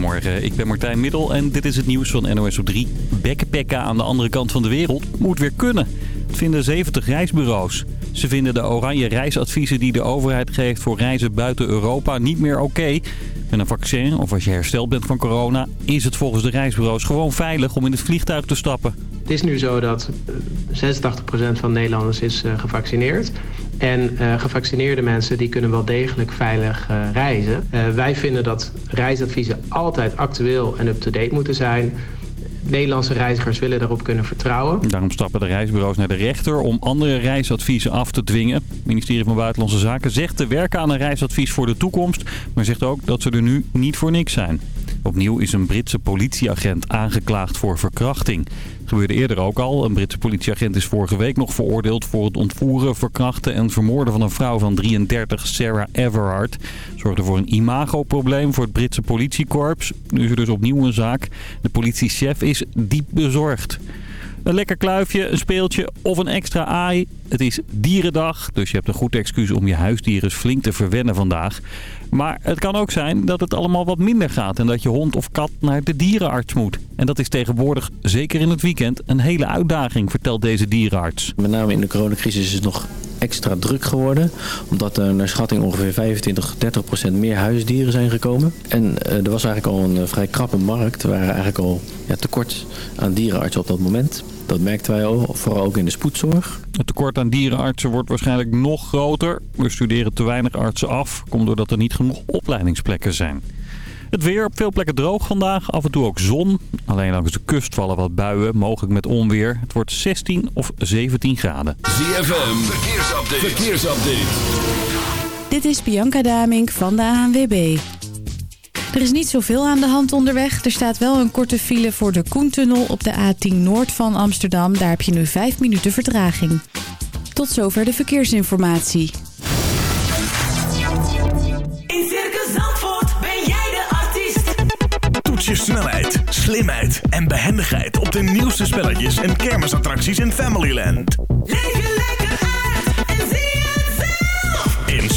Goedemorgen, ik ben Martijn Middel en dit is het nieuws van NOS op 3. Backpacken aan de andere kant van de wereld moet weer kunnen. Het vinden 70 reisbureaus. Ze vinden de oranje reisadviezen die de overheid geeft voor reizen buiten Europa niet meer oké. Met een vaccin of als je hersteld bent van corona is het volgens de reisbureaus gewoon veilig om in het vliegtuig te stappen. Het is nu zo dat 86% van Nederlanders is eh, gevaccineerd. En uh, gevaccineerde mensen die kunnen wel degelijk veilig uh, reizen. Uh, wij vinden dat reisadviezen altijd actueel en up-to-date moeten zijn. Nederlandse reizigers willen daarop kunnen vertrouwen. Daarom stappen de reisbureaus naar de rechter om andere reisadviezen af te dwingen. Het ministerie van Buitenlandse Zaken zegt te werken aan een reisadvies voor de toekomst... maar zegt ook dat ze er nu niet voor niks zijn. Opnieuw is een Britse politieagent aangeklaagd voor verkrachting. Het gebeurde eerder ook al. Een Britse politieagent is vorige week nog veroordeeld voor het ontvoeren, verkrachten en vermoorden van een vrouw van 33, Sarah Everard. Zorgde voor een imagoprobleem voor het Britse politiekorps. Nu is er dus opnieuw een zaak. De politiechef is diep bezorgd. Een lekker kluifje, een speeltje of een extra aai. Het is dierendag, dus je hebt een goed excuus om je huisdieren flink te verwennen vandaag. Maar het kan ook zijn dat het allemaal wat minder gaat en dat je hond of kat naar de dierenarts moet. En dat is tegenwoordig, zeker in het weekend, een hele uitdaging, vertelt deze dierenarts. Met name in de coronacrisis is het nog extra druk geworden. Omdat er naar schatting ongeveer 25, 30 procent meer huisdieren zijn gekomen. En uh, er was eigenlijk al een uh, vrij krappe markt. Er waren eigenlijk al ja, tekort aan dierenartsen op dat moment. Dat merkten wij al, vooral ook in de spoedzorg. Het tekort aan dierenartsen wordt waarschijnlijk nog groter. We studeren te weinig artsen af, komt doordat er niet genoeg opleidingsplekken zijn. Het weer op veel plekken droog vandaag. Af en toe ook zon. Alleen langs de kust vallen wat buien, mogelijk met onweer. Het wordt 16 of 17 graden. ZFM, verkeersupdate. verkeersupdate. Dit is Bianca Damink van de ANWB. Er is niet zoveel aan de hand onderweg. Er staat wel een korte file voor de Koentunnel op de A10 Noord van Amsterdam. Daar heb je nu 5 minuten vertraging. Tot zover de verkeersinformatie. In Circus Zandvoort ben jij de artiest. Toets je snelheid, slimheid en behendigheid op de nieuwste spelletjes en kermisattracties in Familyland. Leef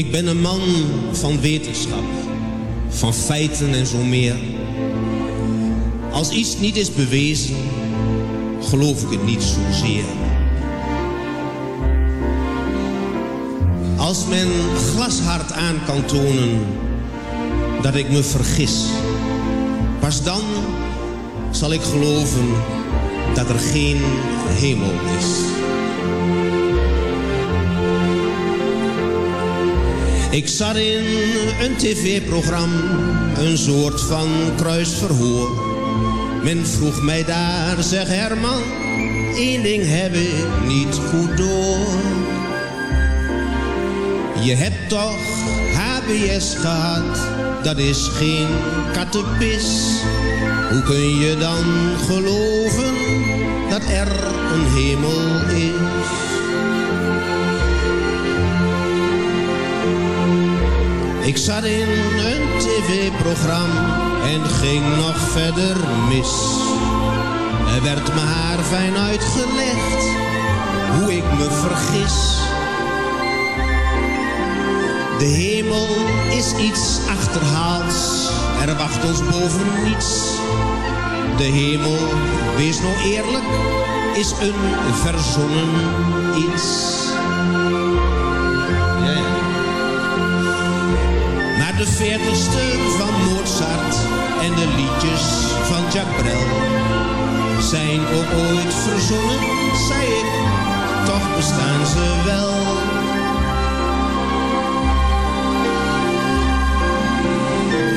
Ik ben een man van wetenschap, van feiten en zo meer. Als iets niet is bewezen, geloof ik het niet zozeer. Als men glashard aan kan tonen dat ik me vergis, pas dan zal ik geloven dat er geen hemel is. Ik zat in een tv-programma, een soort van kruisverhoor. Men vroeg mij daar, zeg Herman, één ding heb ik niet goed door. Je hebt toch HBS gehad, dat is geen kattenpis. Hoe kun je dan geloven dat er een hemel is? Ik zat in een tv-programma en ging nog verder mis. Er werd me haar fijn uitgelegd, hoe ik me vergis. De hemel is iets achterhaals, er wacht ons boven niets. De hemel, wees nou eerlijk, is een verzonnen iets. Veertigste van Mozart en de liedjes van Jacques Brel zijn ook ooit verzonnen, zei ik, toch bestaan ze wel.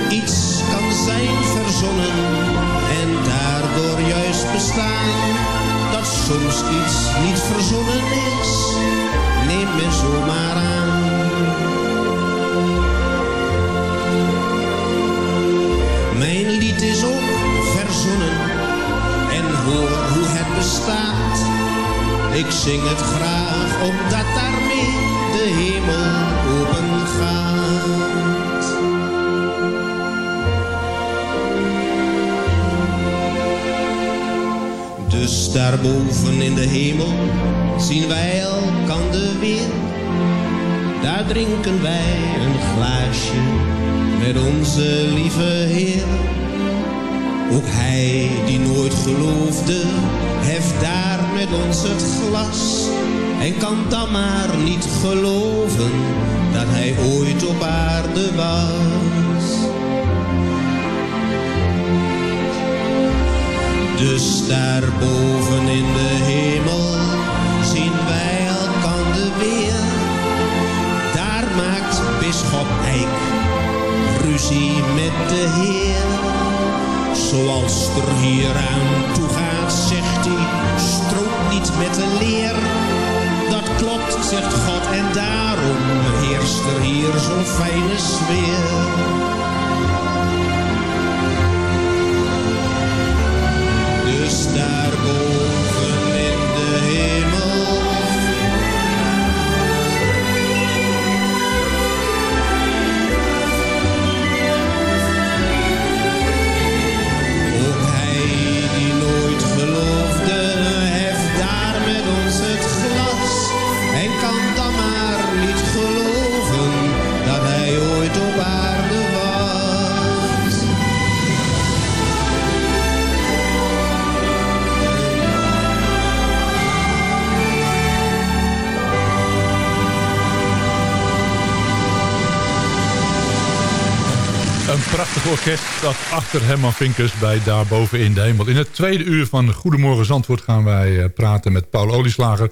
Iets kan zijn verzonnen en daardoor juist bestaan. Dat soms iets niet verzonnen is, neem men zomaar aan. Ik zing het graag omdat daarmee de hemel open gaat. Dus daarboven in de hemel zien wij elkander weer. Daar drinken wij een glaasje met onze lieve Heer. Ook hij die nooit geloofde, heft daar met ons het glas. En kan dan maar niet geloven dat hij ooit op aarde was. Dus daarboven in de hemel zien wij elkander weer. Daar maakt bisschop Eik ruzie met de Heer. Zoals er hier aan toe gaat, zegt hij, strookt niet met de leer. Dat klopt, zegt God, en daarom heerst er hier zo'n fijne sfeer. Dus daarboven in de hemel prachtig orkest dat achter Herman Vinkers bij Daarboven in de Hemel. In het tweede uur van Goedemorgen Zandvoort gaan wij eh, praten met Paul Olieslager...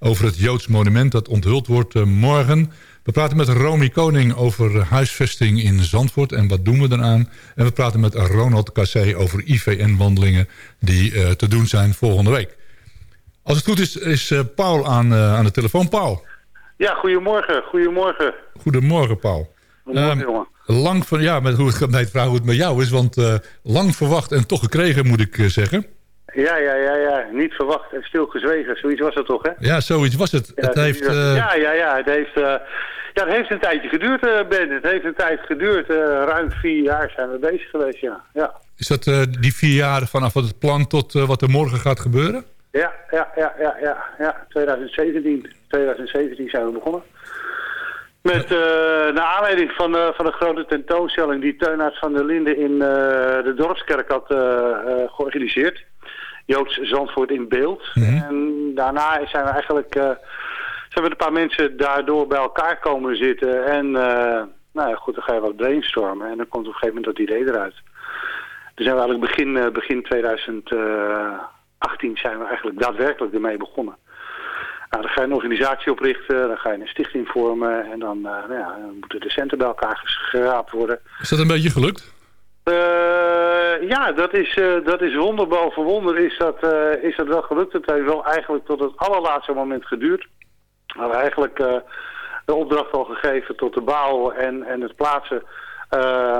over het Joods monument dat onthuld wordt eh, morgen. We praten met Romy Koning over huisvesting in Zandvoort en wat doen we eraan. En we praten met Ronald Cassé over IVN-wandelingen die eh, te doen zijn volgende week. Als het goed is, is Paul aan, aan de telefoon. Paul, Ja, goedemorgen. Goedemorgen. goedemorgen Paul. Goedemorgen, Ehm, jongen. Lang van, ja, met hoe het, met vraag hoe het met jou is, want eh, lang verwacht en toch gekregen moet ik eh, zeggen. Ja, ja, ja, ja. Niet verwacht en stilgezwegen. Zoiets was het toch, hè? Ja, zoiets was het. Ja, het heeft, eh, ja, ja, ja. Het heeft, ja, het heeft een tijdje geduurd, Ben. Het heeft een tijd geduurd. ruim vier jaar zijn we bezig geweest, ja. Ja, Is dat die vier jaar vanaf het plan tot wat er morgen gaat gebeuren? ja, ja, ja, ja. ja, ja. 2017. 2017 zijn we begonnen. Met, eh naar aanleiding van, van een grote tentoonstelling die Teunaerts van der Linden in eh, de Dorpskerk had eh, georganiseerd. Joods Zandvoort in beeld. En daarna zijn we eigenlijk zijn we een paar mensen daardoor bij elkaar komen zitten. En nou ja, goed, dan ga je wat brainstormen. En dan komt op een gegeven moment dat idee eruit. Dus zijn we eigenlijk begin, begin 2018 zijn we eigenlijk daadwerkelijk ermee begonnen. Nou, dan ga je een organisatie oprichten, dan ga je een stichting vormen en dan, eh, nou ja, dan moeten de centen bij elkaar geraapt worden. Is dat een beetje gelukt? Eh, ja, dat is, eh, dat is wonder boven wonder is dat, is dat wel gelukt. Het heeft wel eigenlijk tot het allerlaatste moment geduurd. We hadden eigenlijk de opdracht al gegeven tot de bouw en, en het plaatsen.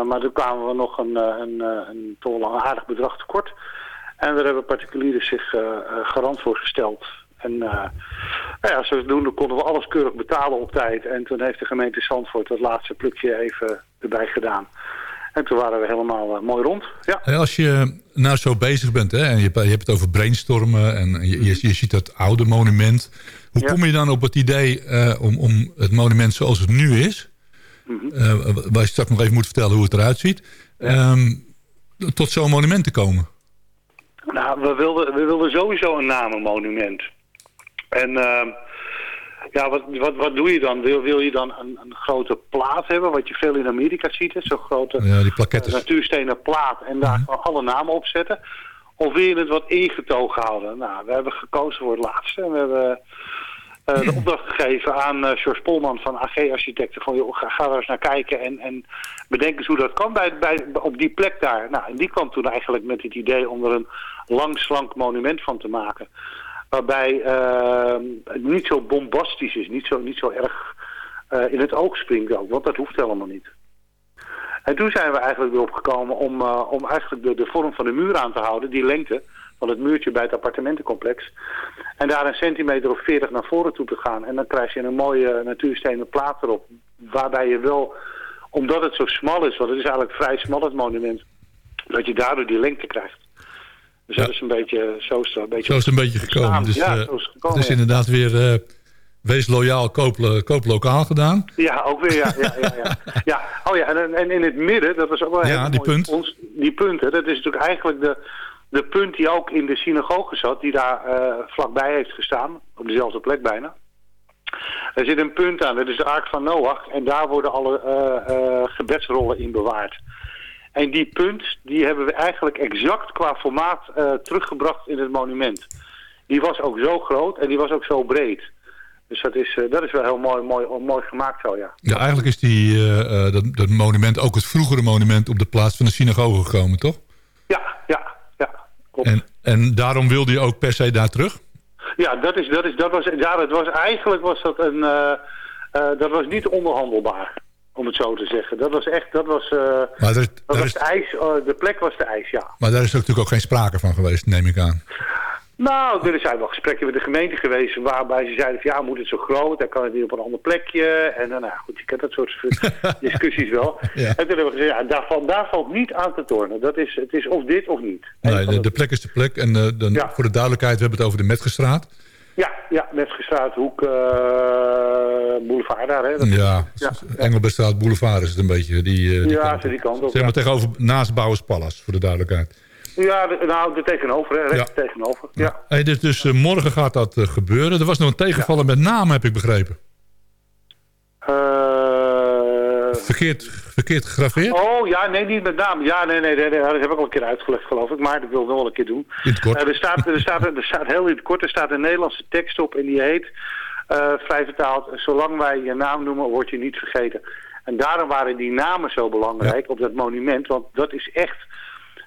Maar toen kwamen we nog een, een, een toch wel een aardig bedrag tekort. En daar hebben particulieren zich garant voor gesteld. En uh, nou ja, zodoende konden we alles keurig betalen op tijd. En toen heeft de gemeente Zandvoort dat laatste plukje even erbij gedaan. En toen waren we helemaal uh, mooi rond. Ja. Hey, Als je nou zo bezig bent hè, en je, je hebt het over brainstormen... en je, je, je ziet dat oude monument... hoe Ja. kom je dan op het idee uh, om, om het monument zoals het nu is... Mhm. Uh, waar je straks nog even moet vertellen hoe het eruit ziet... Ja. Um, tot zo'n monument te komen? Nou, we wilden, we wilden sowieso een namenmonument. En ehm, ja, wat, wat, wat doe je dan? Wil, wil je dan een, een grote plaat hebben, wat je veel in Amerika ziet, zo'n grote Ja, die plakettes. eh, natuurstenen plaat en daar gewoon alle namen op zetten? Of wil je het wat ingetogen houden? Nou, we hebben gekozen voor het laatste. En we hebben eh, de opdracht gegeven aan eh George Polman van AG Architecten. Van joh, ga, ga daar eens naar kijken en, en bedenk eens hoe dat kan bij, bij, op die plek daar. Nou, en die kwam toen eigenlijk met het idee om er een lang slank monument van te maken. Waarbij eh, het niet zo bombastisch is, niet zo, niet zo erg eh, in het oog springt ook. Want dat hoeft helemaal niet. En toen zijn we eigenlijk erop gekomen om, eh, om eigenlijk de, de vorm van de muur aan te houden, die lengte van het muurtje bij het appartementencomplex. En daar een centimeter of 40 naar voren toe te gaan. En dan krijg je een mooie natuurstenen plaat erop. Waarbij je wel, omdat het zo smal is, want het is eigenlijk vrij smal het monument, dat je daardoor die lengte krijgt. Dus dat is een beetje, zo is het een beetje Zo is het een beetje gekomen. Dus, ja, eh, zo is het gekomen. het is ja. inderdaad weer eh, wees loyaal, koop, koop lokaal gedaan. Ja, ook weer, ja. ja, ja, ja. ja. Oh ja, en, en in het midden, dat was ook wel Ja, heel die mooi punt. Ons, die punten, dat is natuurlijk eigenlijk de, de punt die ook in de synagoge zat, die daar eh, vlakbij heeft gestaan, op dezelfde plek bijna. Er zit een punt aan, dat is de Ark van Noach, en daar worden alle eh, eh, gebedsrollen in bewaard. En die punt, die hebben we eigenlijk exact qua formaat eh, teruggebracht in het monument. Die was ook zo groot en die was ook zo breed. Dus dat is, eh, dat is wel heel mooi, mooi, mooi gemaakt zo, ja. Ja, eigenlijk is die, eh, dat, dat monument ook het vroegere monument op de plaats van de synagoge gekomen, toch? Ja, ja, ja. Klopt. En, en daarom wilde je ook per se daar terug? Ja, dat, is, dat, is, dat was, ja, dat was eigenlijk was dat een, dat was niet onderhandelbaar, om het zo te zeggen. Dat was echt, dat was, eh, Maar, dat was is, de ijs, eh, de plek was de ijs, ja. maar daar is natuurlijk ook geen sprake van geweest, neem ik aan. Nou, er zijn wel gesprekken met de gemeente geweest waarbij ze zeiden van ja, moet het zo groot, dan kan het niet op een ander plekje. En dan, nou goed, je kent dat soort discussies wel. Ja. En toen hebben we gezegd, ja, daar valt, daar valt niet aan te tornen. Dat is, het is of dit of niet. Nee, de, plek is de plek. En eh, dan, Ja. voor de duidelijkheid, we hebben het over de Metgestraat. Ja, ja, met gestraat hoek, eh, boulevard daar, hè. Dat is- Ja, ja. Engelbertstraat Boulevard is het een beetje. Die, eh, die Ja, kant die kant op, Zeg maar ja. tegenover, naast Bouwers Palace, voor de duidelijkheid. Ja, nou, er tegenover, hè, recht Ja. tegenover. Ja. Hey, dus dus eh, morgen gaat dat gebeuren. Er was nog een tegenvaller met naam, heb ik begrepen. Eh, Verkeerd, verkeerd gegraveerd? oh, ja, nee, niet met naam. Ja, nee, nee, nee, nee, dat heb ik al een keer uitgelegd, geloof ik. Maar dat wil ik nog wel een keer doen. In het kort. Eh, er, staat, er, staat, er staat heel in het kort, er staat een Nederlandse tekst op en die heet, eh, vrij vertaald, zolang wij je naam noemen, word je niet vergeten. En daarom waren die namen zo belangrijk op dat monument, want dat is echt,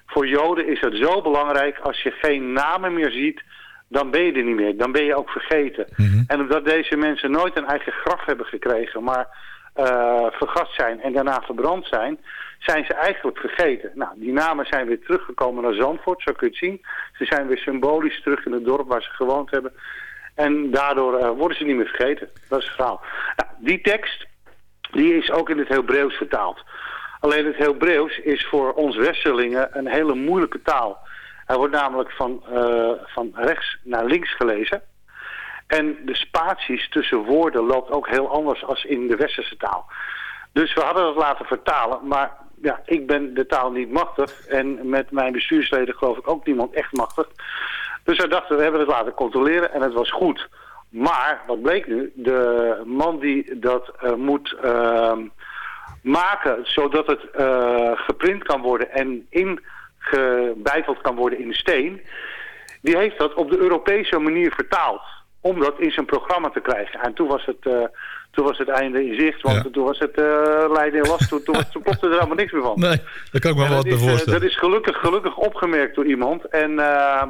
voor Joden is het zo belangrijk, als je geen namen meer ziet, dan ben je er niet meer. Dan ben je ook vergeten. En omdat deze mensen nooit een eigen graf hebben gekregen, maar eh, vergast zijn en daarna verbrand zijn, zijn ze eigenlijk vergeten. Nou, die namen zijn weer teruggekomen naar Zandvoort, zo kun je het zien. Ze zijn weer symbolisch terug in het dorp waar ze gewoond hebben. En daardoor eh, worden ze niet meer vergeten. Dat is het verhaal. Nou, die tekst, die is ook in het Hebreeuws vertaald. Alleen het Hebreeuws is voor ons Westerlingen een hele moeilijke taal. Hij wordt namelijk van, eh, van rechts naar links gelezen. En de spaties tussen woorden loopt ook heel anders als in de westerse taal. Dus we hadden dat laten vertalen, maar ja, ik ben de taal niet machtig. En met mijn bestuursleden geloof ik ook niemand echt machtig. Dus wij dachten, we hebben het laten controleren en het was goed. Maar, wat bleek nu, de man die dat eh, moet ehm, maken, zodat het eh, geprint kan worden en ingebeiteld kan worden in steen, die heeft dat op de Europese manier vertaald. Om dat in zijn programma te krijgen. En toen was het, eh, toen was het einde in zicht, want Ja. toen was het uh, Leiden in last. Toen, toen, was- toen klopte er helemaal niks meer van. Nee, daar kan ik me wel wat dat, eh, voorstellen. dat is gelukkig, gelukkig opgemerkt door iemand. En eh,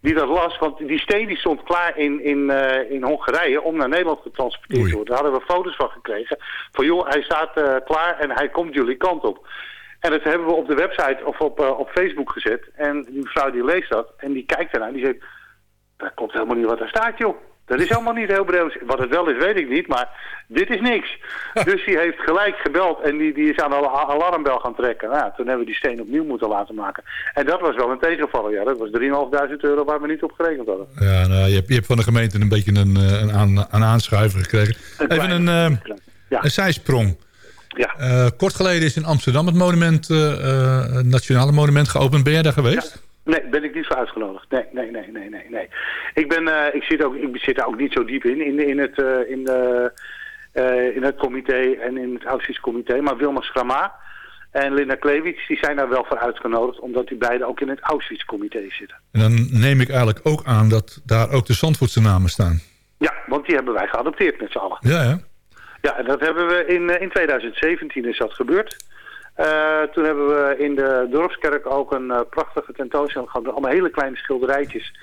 die dat las, want die steen die stond klaar in, in, eh, in Hongarije om naar Nederland getransporteerd te worden. Daar hadden we foto's van gekregen. Van joh, hij staat eh, klaar en hij komt jullie kant op. En dat hebben we op de website of op, eh, op Facebook gezet. En die mevrouw die leest dat en die kijkt ernaar en die zegt... Dat klopt helemaal niet wat daar staat, joh. Dat is helemaal niet Hebreeuws. Wat het wel is, weet ik niet, maar dit is niks. Dus die heeft gelijk gebeld en die, die is aan de ala- alarmbel gaan trekken. Nou, toen hebben we die steen opnieuw moeten laten maken. En dat was wel een tegenvaller, ja. Dat was 3.500 euro waar we niet op gerekend hadden. Ja, nou, je, hebt, je hebt van de gemeente een beetje een, eh, een, aan, een aanschuiver gekregen. Een Even een, eh, Ja. een zijsprong. Ja. Eh, kort geleden is in Amsterdam het monument, het nationale monument geopend. Ben jij daar geweest? Nee, ben ik niet voor uitgenodigd. Nee, nee, nee, nee, nee. nee. Ik, ben, eh, ik, zit ook, ik zit daar ook niet zo diep in, in, in, het, eh, in, de, eh, in het comité en in het Auschwitz-comité. Maar Wilma Schrama en Linda Klewits, die zijn daar wel voor uitgenodigd, omdat die beiden ook in het Auschwitz-comité zitten. En dan neem ik eigenlijk ook aan dat daar ook de Zandvoortse namen staan. Ja, want die hebben wij geadopteerd met z'n allen. Ja, ja. Ja, en dat hebben we in, in 2017 is dat gebeurd. Eh, toen hebben we in de dorpskerk ook een eh, prachtige tentoonstelling gehad. Allemaal hele kleine schilderijtjes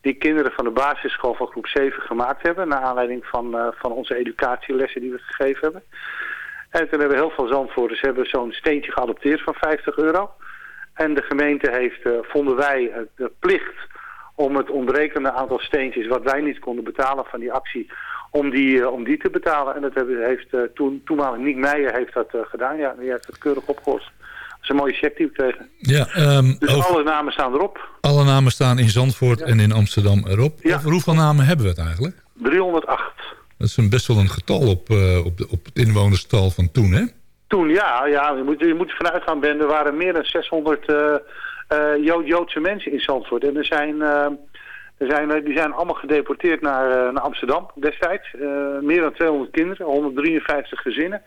die kinderen van de basisschool van groep 7 gemaakt hebben. Naar aanleiding van, eh, van onze educatielessen die we gegeven hebben. En toen hebben heel veel Zandvoorters hebben zo'n steentje geadopteerd van 50 euro. En de gemeente heeft, vonden wij, de plicht om het ontbrekende aantal steentjes wat wij niet konden betalen van die actie, om die, eh, om die te betalen. En dat heeft eh, toen, toenmalig Niek Meijer heeft dat eh, gedaan. Ja, die heeft het keurig opgelost. Dat is een mooie check die we kregen. Ja, ehm, Dus over- alle namen staan erop. alle namen staan in Zandvoort en in Amsterdam erop. Ja. Over hoeveel namen hebben we het eigenlijk? 308. Dat is een best wel een getal op, op, de, op het inwonerstal van toen, hè? Toen, ja, ja je, moet, je moet er vanuit gaan, Ben. Er waren meer dan 600 eh, eh, Jood- Joodse mensen in Zandvoort. En er zijn, eh, er zijn, eh, die zijn allemaal gedeporteerd naar, eh, naar Amsterdam destijds. Eh, meer dan 200 kinderen, 153 gezinnen.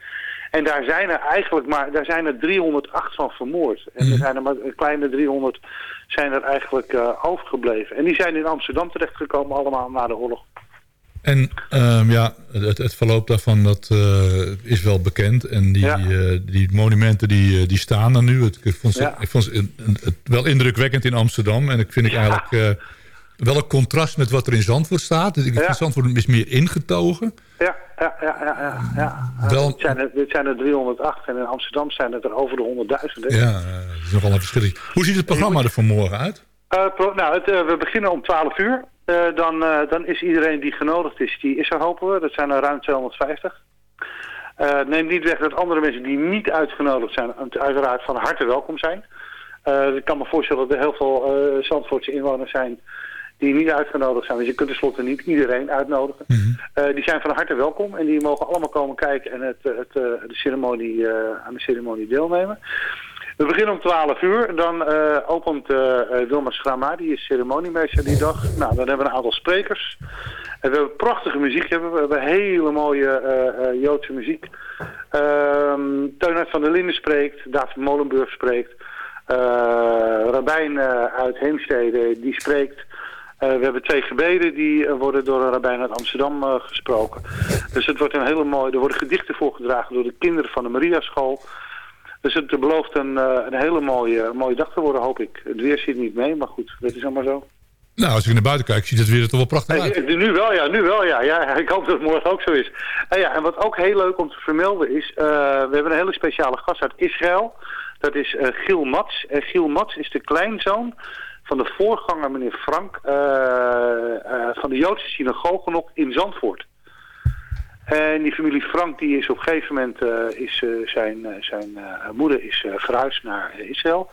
En daar zijn er eigenlijk maar daar zijn er 308 van vermoord. En er zijn er maar een kleine 300 zijn er eigenlijk eh, overgebleven. En die zijn in Amsterdam terechtgekomen allemaal na de oorlog. En ehm, ja, het, het verloop daarvan dat, is wel bekend. En die, Ja. die monumenten die, die staan er nu. Het, ik vond, ze, Ja. ik vond ze het wel indrukwekkend in Amsterdam. En ik vind ik eigenlijk wel een contrast met wat er in Zandvoort staat. Dus ik Ja. vind Zandvoort is meer ingetogen. Ja, ja, ja, ja. ja, ja. Wel- dit, zijn er, dit zijn er 308 en in Amsterdam zijn het er over de 100.000. hè. Ja, eh, dat is nogal een verschil. Hoe ziet het programma er vanmorgen uit? Eh, nou, het, eh, we beginnen om 12 uur. Dan, dan is iedereen die genodigd is, die is er hopen we. Dat zijn er ruim 250. Eh neem niet weg dat andere mensen die niet uitgenodigd zijn, uiteraard van harte welkom zijn. Ik kan me voorstellen dat er heel veel Zandvoortse inwoners zijn die niet uitgenodigd zijn. Dus je kunt tenslotte niet iedereen uitnodigen. Eh, die zijn van harte welkom en die mogen allemaal komen kijken en het, het, eh, de ceremonie, eh, aan de ceremonie deelnemen. We beginnen om 12 uur. Dan eh, opent Wilma Schrama, die is ceremoniemeester die dag. Nou, dan hebben we een aantal sprekers. En we hebben prachtige muziek. hebben We hebben hele mooie Joodse muziek. Ehm Teunert van der Linden spreekt. David Molenburg spreekt. Rabijn uit Heemstede, die spreekt. Eh, we hebben twee gebeden die eh, worden door een rabbijn uit Amsterdam eh, gesproken. Dus het wordt een hele mooie... Er worden gedichten voorgedragen door de kinderen van de Mariaschool. Dus het belooft een, een hele mooie, mooie dag te worden, hoop ik. Het weer zit niet mee, maar goed, dat is allemaal zo. Nou, als ik naar buiten kijk, ziet het weer er toch wel prachtig uit. Nu wel, ja, nu wel, ja. ja. Ik hoop dat het morgen ook zo is. En, ja, en wat ook heel leuk om te vermelden is, we hebben een hele speciale gast uit Israël. Dat is Giel Mats. En Giel Mats is de kleinzoon van de voorganger, meneer Frank, eh, eh, van de Joodse synagoge nog in Zandvoort. En die familie Frank die is op een gegeven moment, eh, is, zijn, zijn moeder is verhuisd naar Israël.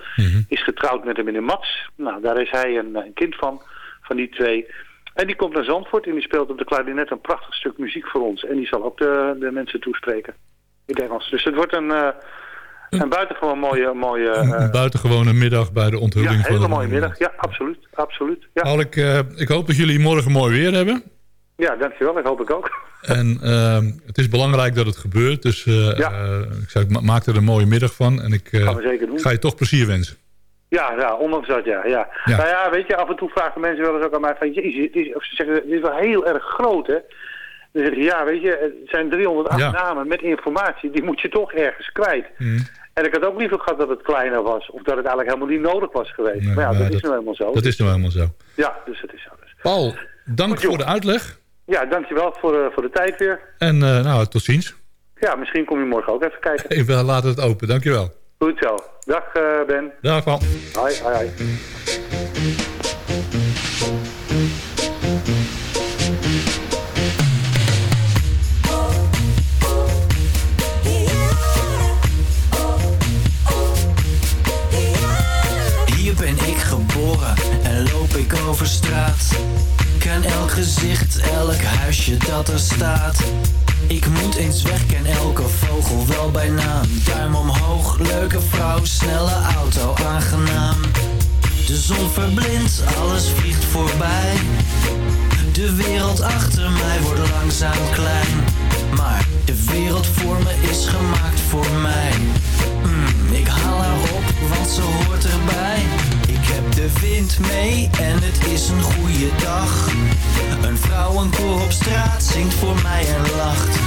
Is getrouwd met een meneer Mats. Nou, daar is hij een, een kind van, van die twee. En die komt naar Zandvoort en die speelt op de klarinet een prachtig stuk muziek voor ons. En die zal ook de, de mensen toespreken in het Engels. Dus het wordt een, een buitengewoon mooie... mooie eh, Een buitengewone middag bij de ja, onthulling een van hele mooie middag. Ja, absoluut. absoluut. Ja. Paul, ik, eh, ik hoop dat jullie morgen mooi weer hebben. ja, dankjewel. Dat hoop ik ook. En ehm, het is belangrijk dat het gebeurt. Dus eh, Ja. eh, ik zou, maak er een mooie middag van. En ik eh, ga je toch plezier wensen. Ja, ja, ondanks dat, ja, ja. Ja. Nou ja, weet je, af en toe vragen mensen wel eens ook aan mij van... Jezus, het is, of ze zeggen, dit is wel heel erg groot, hè? Dan zeg ik, ja, weet je, het zijn 308 Ja. namen met informatie. Die moet je toch ergens kwijt. Mhm. En ik had ook liever gehad dat het kleiner was. Of dat het eigenlijk helemaal niet nodig was geweest. Nee, maar ja, maar dat, is nou helemaal zo. Dat is nou helemaal zo. Ja, dus het is zo. Dus. Paul, dank Goed, joh. voor de uitleg. Ja, dankjewel voor, eh, voor de tijd weer. En eh, nou, tot ziens. Ja, misschien kom je morgen ook even kijken. Even laten het open. Dankjewel. Goed zo. Dag eh, Ben. Dag Paul. Hoi, hoi, hoi. Over straat. Ken elk gezicht, elk huisje dat er staat. Ik moet eens weg, ken elke vogel wel bij naam. Duim omhoog, leuke vrouw, snelle auto, aangenaam. De zon verblindt, alles vliegt voorbij. De wereld achter mij wordt langzaam klein. Maar de wereld voor me is gemaakt voor mij. Mm, ik haal haar op, want ze hoort erbij. Ik heb de wind mee en het is een goede dag. Een vrouwenkoor op straat zingt voor mij en lacht.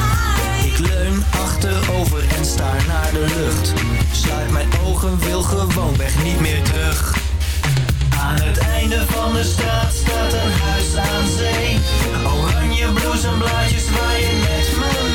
Ik leun achterover en staar naar de lucht. Sluit mijn ogen, wil gewoon weg, niet meer terug. Aan het einde van de straat staat een huis aan zee. Oranje bloesemblaadjes waaien met me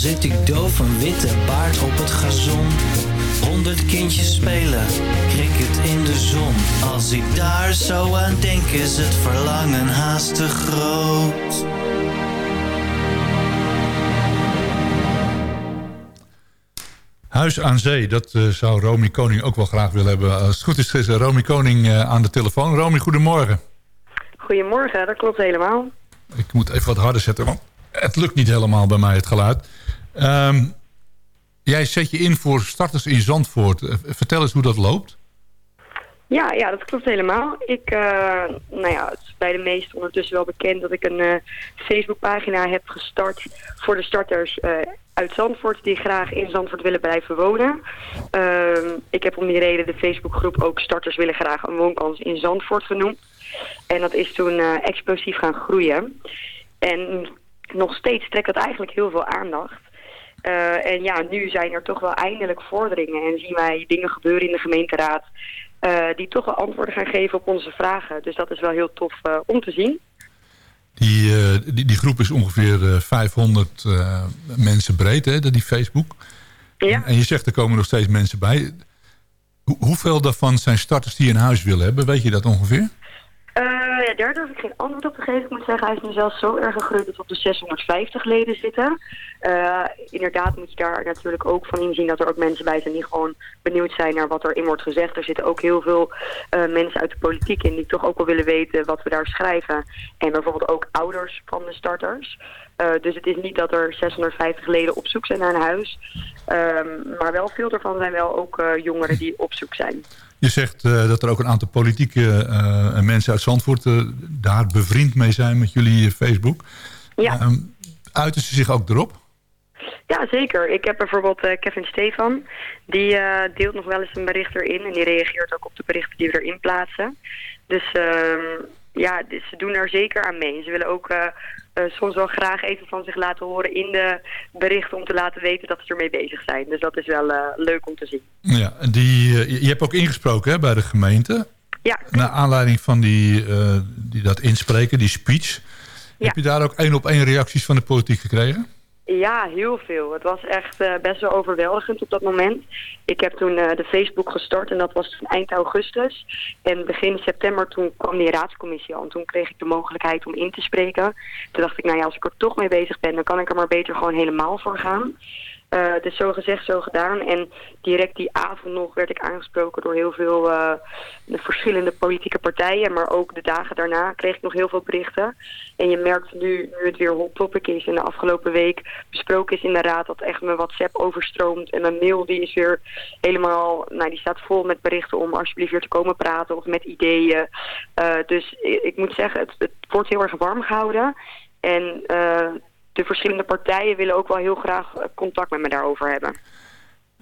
zit ik doof een witte baard op het gazon. Honderd kindjes spelen, cricket in de zon. Als ik daar zo aan denk is het verlangen haast te groot. Huis aan zee, dat eh, zou Romy Koning ook wel graag willen hebben. Als het goed is, is eh, Romy Koning eh, aan de telefoon. Romy, goedemorgen. Goedemorgen, dat klopt helemaal. Ik moet even wat harder zetten, want het lukt niet helemaal bij mij, het geluid. Ehm, jij zet je in voor starters in Zandvoort. Eh, vertel eens hoe dat loopt. Ja, ja, dat klopt helemaal. Ik, eh, nou ja, het is bij de meesten ondertussen wel bekend dat ik een eh, Facebookpagina heb gestart voor de starters uit Zandvoort die graag in Zandvoort willen blijven wonen. Ehm, ik heb om die reden de Facebookgroep ook starters willen graag een woonkans in Zandvoort genoemd. En dat is toen explosief gaan groeien. En nog steeds trekt dat eigenlijk heel veel aandacht. Eh, en ja, nu zijn er toch wel eindelijk vorderingen en zien wij dingen gebeuren in de gemeenteraad eh, die toch wel antwoorden gaan geven op onze vragen. Dus dat is wel heel tof eh, om te zien. Die, die, die groep is ongeveer eh, 500 eh, mensen breed, hè, die Facebook. Ja. En je zegt er komen nog steeds mensen bij. Hoe- hoeveel daarvan zijn starters die een huis willen hebben? Weet je dat ongeveer? Eh, ja, daar durf ik geen antwoord op te geven. Ik moet zeggen, hij is nu zelfs zo erg gegroeid dat we op de 650 leden zitten. Eh, inderdaad moet je daar natuurlijk ook van inzien dat er ook mensen bij zijn die gewoon benieuwd zijn naar wat erin wordt gezegd. Er zitten ook heel veel eh, mensen uit de politiek in die toch ook wel willen weten wat we daar schrijven. En bijvoorbeeld ook ouders van de starters. Eh, dus het is niet dat er 650 leden op zoek zijn naar een huis. Ehm, maar wel veel daarvan zijn wel ook jongeren die op zoek zijn. Je zegt eh, dat er ook een aantal politieke eh, mensen uit Zandvoort... daar bevriend mee zijn met jullie Facebook. Ja. Ehm, uiten ze zich ook erop? Ja, zeker. Ik heb bijvoorbeeld Kevin Stefan. Die deelt nog wel eens een bericht erin. En die reageert ook op de berichten die we erin plaatsen. Dus ehm, ja, dus ze doen er zeker aan mee. Ze willen ook soms wel graag even van zich laten horen in de berichten om te laten weten dat ze ermee bezig zijn. Dus dat is wel eh, leuk om te zien. Ja, die, eh, je hebt ook ingesproken hè, bij de gemeente. Ja. Naar aanleiding van die, eh, die dat inspreken, die speech. Heb je daar ook één op één reacties van de politiek gekregen? Ja, heel veel. Het was echt eh, best wel overweldigend op dat moment. Ik heb toen eh, de Facebook gestart en dat was eind augustus. En begin september toen kwam die raadscommissie al. En toen kreeg ik de mogelijkheid om in te spreken. Toen dacht ik, nou ja, als ik er toch mee bezig ben, dan kan ik er maar beter gewoon helemaal voor gaan. Eh, dus zo gezegd, zo gedaan. En direct die avond nog werd ik aangesproken door heel veel eh, de verschillende politieke partijen. Maar ook de dagen daarna kreeg ik nog heel veel berichten. En je merkt nu, nu het weer hot topic is en de afgelopen week besproken is in de raad... dat echt mijn WhatsApp overstroomt. En mijn mail die is weer helemaal, nou die staat vol met berichten om alsjeblieft weer te komen praten of met ideeën. Eh, dus ik, moet zeggen, het, wordt heel erg warm gehouden. En de verschillende partijen willen ook wel heel graag eh, contact met me daarover hebben.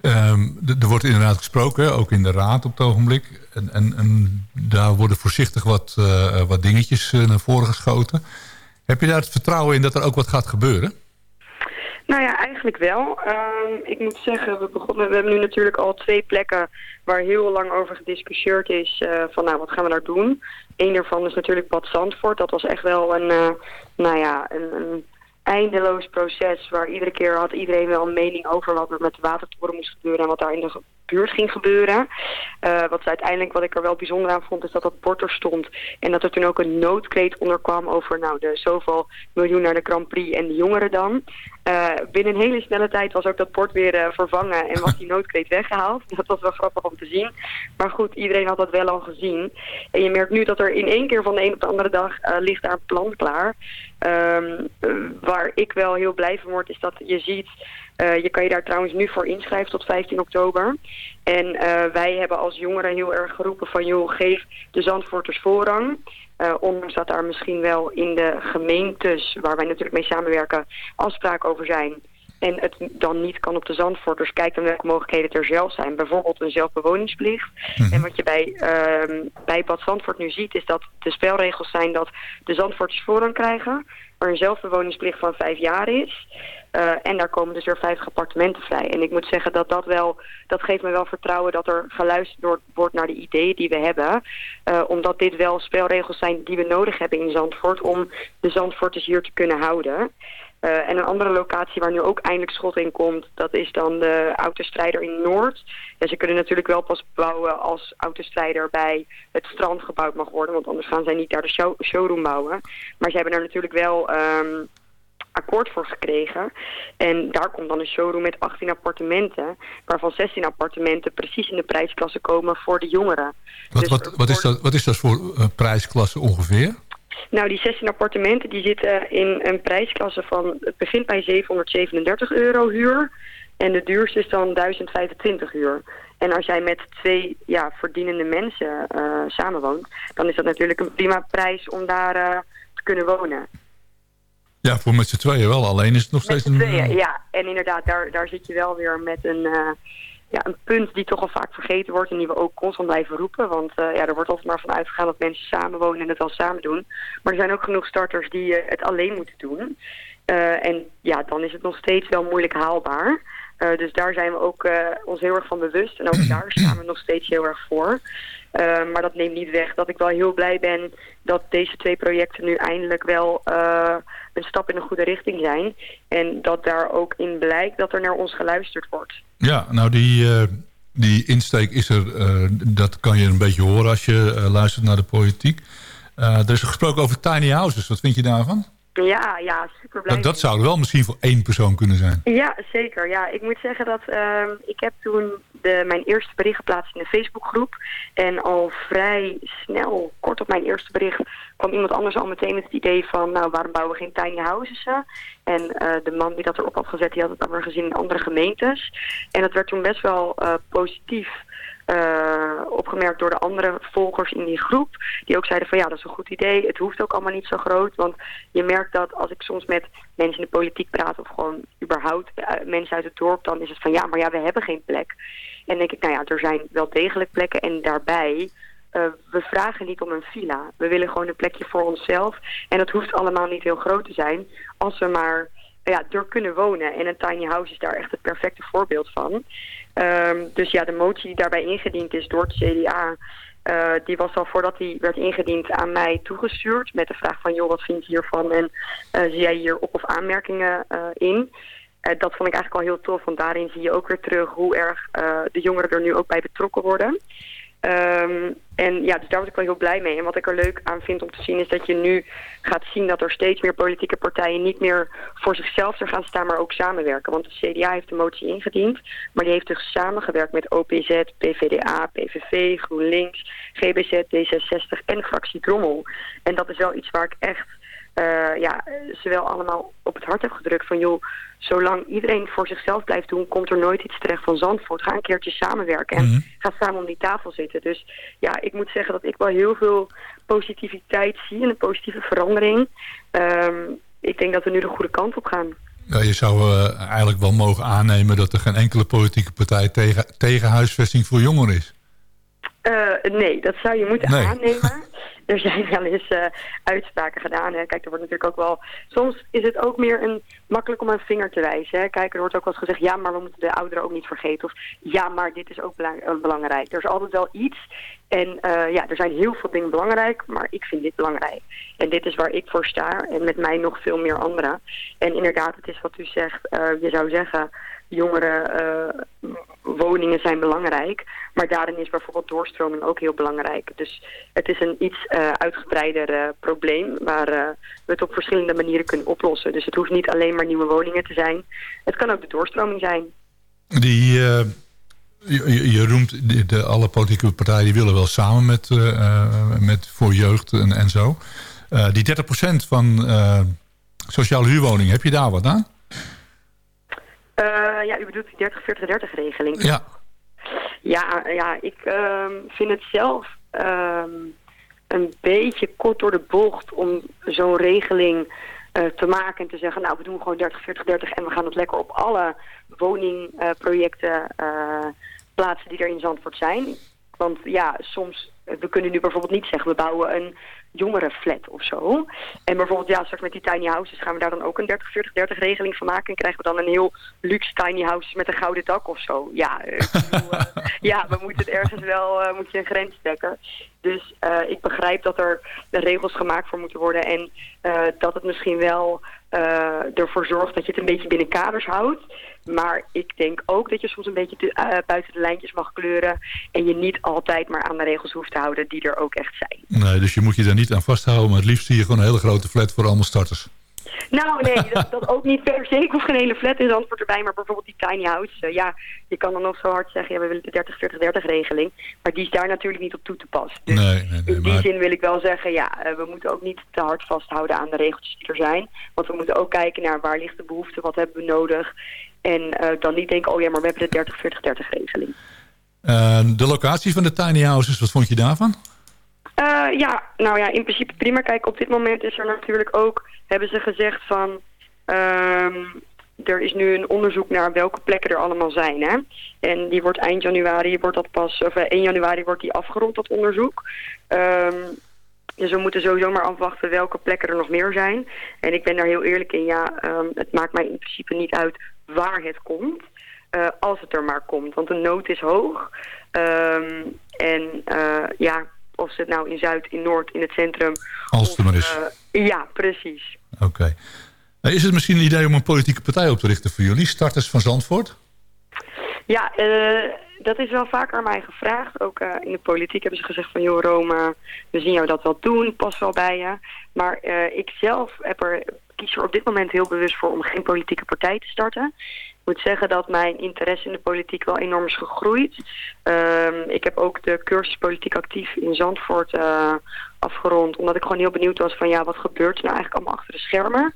Ehm, er wordt inderdaad gesproken, ook in de raad op het ogenblik. En, en, en daar worden voorzichtig wat, eh, wat dingetjes eh, naar voren geschoten. Heb je daar het vertrouwen in dat er ook wat gaat gebeuren? Nou ja, eigenlijk wel. Ehm, ik moet zeggen, we, begonnen, we hebben nu natuurlijk al twee plekken waar heel lang over gediscussieerd is van nou, wat gaan we daar doen? Eén daarvan is natuurlijk Bad Zandvoort. Dat was echt wel een, nou ja, een, een eindeloos proces waar iedere keer had iedereen wel een mening over wat er met de watertoren moest gebeuren en wat daar in de buurt ging gebeuren. Eh, wat uiteindelijk, wat ik er wel bijzonder aan vond, is dat dat bord er stond. En dat er toen ook een noodkreet onder kwam over nou, de zoveel miljoen naar de Grand Prix en de jongeren dan. Eh, binnen een hele snelle tijd was ook dat bord weer eh, vervangen en was die noodkreet weggehaald. Dat was wel grappig om te zien. Maar goed, iedereen had dat wel al gezien. En je merkt nu dat er in één keer van de een op de andere dag ligt daar een plan klaar. Ehm, eh, waar ik wel heel blij van word is dat je ziet... eh, je kan je daar trouwens nu voor inschrijven tot 15 oktober. En eh, wij hebben als jongeren heel erg geroepen van... joh, geef de Zandvoorters voorrang. Eh, ondanks dat daar misschien wel in de gemeentes... waar wij natuurlijk mee samenwerken, afspraken over zijn... en het dan niet kan op de Zandvoorters... kijk dan welke mogelijkheden er zelf zijn. Bijvoorbeeld een zelfbewoningsplicht. En wat je bij, ehm, bij Bad Zandvoort nu ziet... is dat de spelregels zijn dat de Zandvoorters voorrang krijgen... maar een zelfbewoningsplicht van vijf jaar is... Eh, en daar komen dus weer 50 appartementen vrij. En ik moet zeggen dat dat wel, dat geeft me wel vertrouwen dat er geluisterd wordt- wordt naar de ideeën die we hebben. Eh, omdat dit wel spelregels zijn die we nodig hebben in Zandvoort om de Zandvoorters hier te kunnen houden. Eh, en een andere locatie waar nu ook eindelijk schot in komt, dat is dan de autostrijder in Noord. Ja, ze kunnen natuurlijk wel pas bouwen als autostrijder bij het strand gebouwd mag worden, want anders gaan zij niet daar de show- showroom bouwen. Maar ze hebben er natuurlijk wel ehm, akkoord voor gekregen. En daar komt dan een showroom met 18 appartementen, waarvan 16 appartementen precies in de prijsklasse komen voor de jongeren. Wat, Dus wat, wat, is, dat, wat is dat voor eh, prijsklasse ongeveer? Nou, die 16 appartementen die zitten in een prijsklasse van... Het begint bij 737 euro huur. En de duurste is dan 1025 uur. En als jij met twee ja, verdienende mensen eh, samenwoont... dan is dat natuurlijk een prima prijs om daar eh, te kunnen wonen. Ja, voor met z'n tweeën wel. Alleen is het nog steeds een... Tweeën, ja. En inderdaad, daar, daar zit je wel weer met een, eh, ja, een punt die toch al vaak vergeten wordt... en die we ook constant blijven roepen. Want eh, ja, er wordt altijd maar van uitgegaan dat mensen samenwonen en het wel samen doen. Maar er zijn ook genoeg starters die eh, het alleen moeten doen. Eh, en ja, dan is het nog steeds wel moeilijk haalbaar. Dus daar zijn we ook ons heel erg van bewust. En ook daar staan we nog steeds heel erg voor. Maar dat neemt niet weg dat ik wel heel blij ben dat deze twee projecten nu eindelijk wel een stap in de goede richting zijn. En dat daar ook in blijkt dat er naar ons geluisterd wordt. Ja, nou die, eh, die insteek is er, eh, dat kan je een beetje horen als je eh, luistert naar de politiek. Er is gesproken over tiny houses, wat vind je daarvan? Ja, ja, super blij. Dat, dat zou wel misschien voor één persoon kunnen zijn. Ja, zeker. Ja, ik moet zeggen dat ehm, ik heb toen de, mijn eerste bericht geplaatst in de Facebookgroep. En al vrij snel, kort op mijn eerste bericht, kwam iemand anders al meteen met het idee van... nou, waarom bouwen we geen tiny houses? hè? En eh, de man die dat erop had gezet, die had het dan weer gezien in andere gemeentes. En dat werd toen best wel eh, positief eh, opgemerkt door de andere volgers in die groep. Die ook zeiden van ja, dat is een goed idee. Het hoeft ook allemaal niet zo groot. Want je merkt dat als ik soms met mensen in de politiek praat... of gewoon überhaupt eh, mensen uit het dorp... dan is het van ja, maar ja, we hebben geen plek. En denk ik, nou ja, er zijn wel degelijk plekken. En daarbij eh, we vragen niet om een villa. We willen gewoon een plekje voor onszelf. En dat hoeft allemaal niet heel groot te zijn. Als we maar ja, er kunnen wonen. En een tiny house is daar echt het perfecte voorbeeld van. Ehm, dus ja, de motie die daarbij ingediend is door het CDA... eh, die was al voordat die werd ingediend aan mij toegestuurd... met de vraag van, joh, wat vind je hiervan? En eh, zie jij hier op- of aanmerkingen eh, in? Dat vond ik eigenlijk al heel tof, want daarin zie je ook weer terug... hoe erg de jongeren er nu ook bij betrokken worden... Ehm, en ja, dus daar was ik wel heel blij mee. En wat ik er leuk aan vind om te zien is dat je nu gaat zien dat er steeds meer politieke partijen niet meer voor zichzelf er gaan staan, maar ook samenwerken. Want de CDA heeft de motie ingediend, maar die heeft dus samengewerkt met OPZ, PVDA, PVV, GroenLinks, GBZ, D66 en fractie Drommel. En dat is wel iets waar ik echt ja, ze wel allemaal op het hart heb gedrukt van joh, zolang iedereen voor zichzelf blijft doen, komt er nooit iets terecht van Zandvoort. Ga een keertje samenwerken en ga samen om die tafel zitten. Dus ja, ik moet zeggen dat ik wel heel veel positiviteit zie en een positieve verandering. Ehm, ik denk dat we nu de goede kant op gaan. Ja, je zou eh, eigenlijk wel mogen aannemen dat er geen enkele politieke partij tegen, tegen huisvesting voor jongeren is. Eh, nee, dat zou je moeten Nee. aannemen. Er zijn wel eens eh, uitspraken gedaan. Hè. Kijk, er wordt natuurlijk ook wel... Soms is het ook meer een, makkelijk om een vinger te wijzen. Hè. Kijk, er wordt ook wel eens gezegd... ja, maar we moeten de ouderen ook niet vergeten. Of ja, maar dit is ook belang- eh, belangrijk. Er is altijd wel iets. En ja, er zijn heel veel dingen belangrijk. Maar ik vind dit belangrijk. En dit is waar ik voor sta. En met mij nog veel meer anderen. En inderdaad, het is wat u zegt. je zou zeggen... Jongeren, eh, woningen zijn belangrijk. Maar daarin is bijvoorbeeld doorstroming ook heel belangrijk. Dus het is een iets eh, uitgebreider eh, probleem waar we het op verschillende manieren kunnen oplossen. Dus het hoeft niet alleen maar nieuwe woningen te zijn. Het kan ook de doorstroming zijn. Die, je, je- roemt de, alle politieke partijen die willen wel samen met, met voor jeugd en, en zo. Die 30% van sociale huurwoningen, heb je daar wat aan? Eh, ja, u bedoelt die 30-40-30 regeling. Ja. Ja, ja ik ehm, vind het zelf ehm, een beetje kort door de bocht om zo'n regeling eh, te maken en te zeggen, nou we doen gewoon 30, 40, 30 en we gaan het lekker op alle woningprojecten eh, plaatsen die er in Zandvoort zijn. Want ja, soms, we kunnen nu bijvoorbeeld niet zeggen, we bouwen een jongerenflat of zo. En bijvoorbeeld, ja, straks met die tiny houses gaan we daar dan ook een 30, 40, 30 regeling van maken. En krijgen we dan een heel luxe tiny house met een gouden dak of zo. Ja, eh, bedoel, eh, ja we moeten het ergens wel, eh, moet je een grens stekken. Dus eh, ik begrijp dat er de regels gemaakt voor moeten worden. En eh, dat het misschien wel eh, ervoor zorgt dat je het een beetje binnen kaders houdt. Maar ik denk ook dat je soms een beetje te- eh, buiten de lijntjes mag kleuren. En je niet altijd maar aan de regels hoeft te houden die er ook echt zijn. Nee, dus je moet je daar niet aan vasthouden. Maar het liefst zie je gewoon een hele grote flat voor allemaal starters. Nou, nee, dat, dat ook niet per se. Ik hoef geen hele flat in Zandvoort erbij, maar bijvoorbeeld die tiny house. eh, ja, je kan dan nog zo hard zeggen, ja, we willen de 30-40-30 regeling. Maar die is daar natuurlijk niet op toe te passen. Dus Nee, nee, nee. in die Maar zin wil ik wel zeggen, ja, eh, we moeten ook niet te hard vasthouden aan de regeltjes die er zijn. Want we moeten ook kijken naar waar ligt de behoefte, wat hebben we nodig. En eh, dan niet denken, oh ja, maar we hebben de 30-40-30 regeling. de locatie van de tiny houses, wat vond je daarvan? Eh, ja, nou ja, in principe prima. Kijk, op dit moment is er natuurlijk ook, hebben ze gezegd van, ehm, er is nu een onderzoek naar welke plekken er allemaal zijn. Hè? En die wordt eind januari, wordt dat pas, of eh, 1 januari wordt die afgerond, dat onderzoek. Ehm, dus we moeten sowieso maar afwachten welke plekken er nog meer zijn. En ik ben daar heel eerlijk in, ja, ehm, het maakt mij in principe niet uit waar het komt. eh, als het er maar komt. Want de nood is hoog. En eh, ja, of ze het nou in Zuid, in Noord, in het centrum... Als het er maar is. eh, ja, precies. Oké. Eh, Is het misschien een idee om een politieke partij op te richten voor jullie? Starters van Zandvoort? Ja, eh, dat is wel vaker aan mij gevraagd. Ook in de politiek hebben ze gezegd van... joh, Rome, we zien jou dat wel doen, pas wel bij je. Maar eh, ik zelf heb er, kies er op dit moment heel bewust voor... om geen politieke partij te starten. Moet zeggen dat mijn interesse in de politiek wel enorm is gegroeid. Ehm, ik heb ook de cursus politiek actief in Zandvoort eh, afgerond. Omdat ik gewoon heel benieuwd was van ja, wat gebeurt er nou eigenlijk allemaal achter de schermen.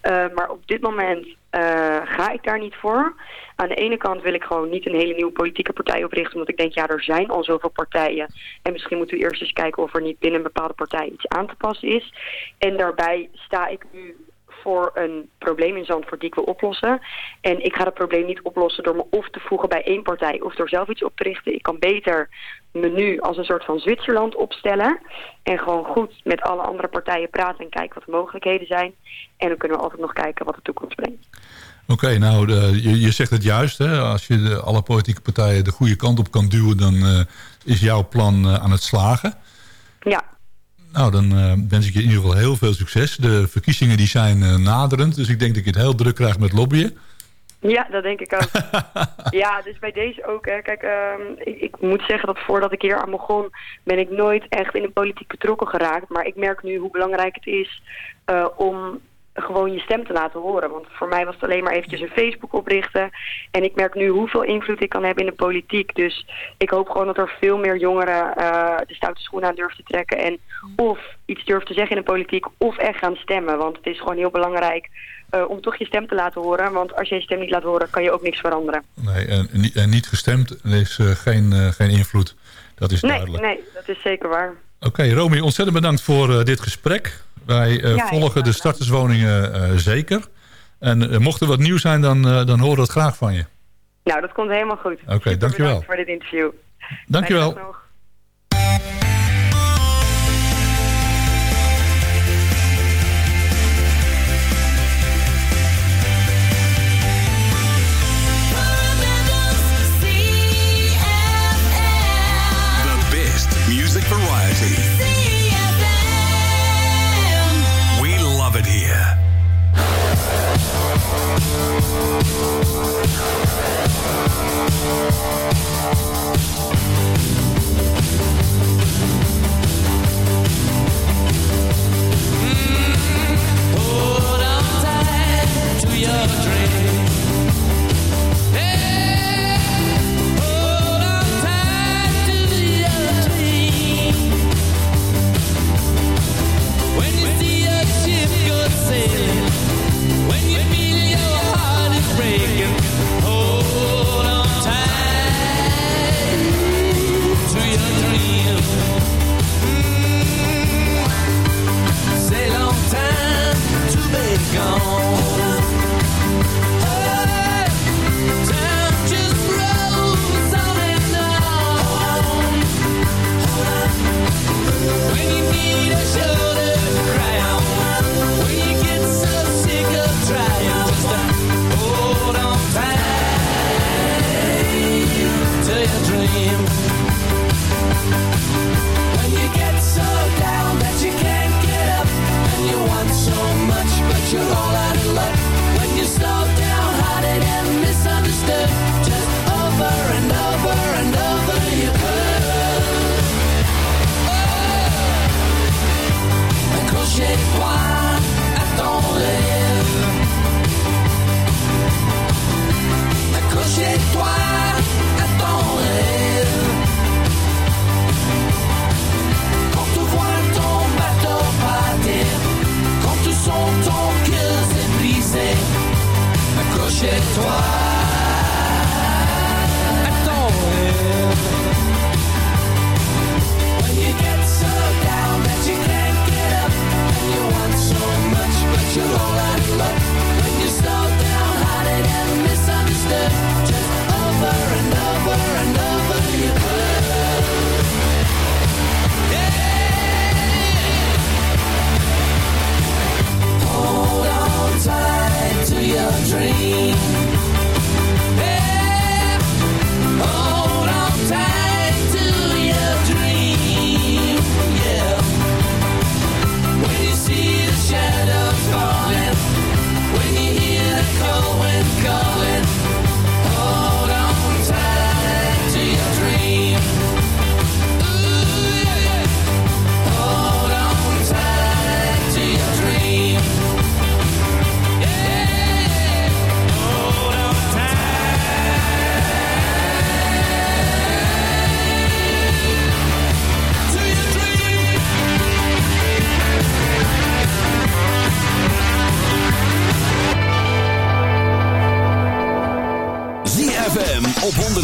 Eh, maar op dit moment eh, ga ik daar niet voor. Aan de ene kant wil ik gewoon niet een hele nieuwe politieke partij oprichten. Omdat ik denk, ja, er zijn al zoveel partijen. En misschien moeten we eerst eens kijken of er niet binnen een bepaalde partij iets aan te passen is. En daarbij sta ik nu voor een probleem in Zandvoort die ik wil oplossen. En ik ga dat probleem niet oplossen door me of te voegen bij één partij of door zelf iets op te richten. Ik kan beter me nu als een soort van Zwitserland opstellen. En gewoon goed met alle andere partijen praten en kijken wat de mogelijkheden zijn. En dan kunnen we altijd nog kijken wat de toekomst brengt. Oké, nou, de- je, je zegt het juist. Hè? Als je de, alle politieke partijen de goede kant op kan duwen... dan eh, is jouw plan eh, aan het slagen. Ja, Nou, dan eh, wens ik je in ieder geval heel veel succes. De verkiezingen die zijn eh, naderend. Dus ik denk dat je het heel druk krijgt met lobbyen. Ja, dat denk ik ook. ja, dus bij deze ook. Hè. Kijk, ehm, ik, ik moet zeggen dat voordat ik hier aan begon... ben ik nooit echt in de politiek betrokken geraakt. Maar ik merk nu hoe belangrijk het is eh, om gewoon je stem te laten horen. Want voor mij was het alleen maar eventjes een Facebook oprichten. En ik merk nu hoeveel invloed ik kan hebben in de politiek. Dus ik hoop gewoon dat er veel meer jongeren eh, de stoute schoenen aan durven te trekken. En of iets durven te zeggen in de politiek of echt gaan stemmen. Want het is gewoon heel belangrijk eh, om toch je stem te laten horen. Want als je je stem niet laat horen, kan je ook niks veranderen. Nee, en, niet- en niet gestemd is eh, geen, geen invloed. Dat is Nee, duidelijk. nee, dat is zeker waar. Oké, Romy, ontzettend bedankt voor dit gesprek. Wij eh, Ja, volgen de starterswoningen eh, zeker. En eh, mocht er wat nieuws zijn, dan, dan horen we het graag van je. Nou, dat komt helemaal goed. Oké, Super dankjewel. bedankt voor dit interview. Dankjewel.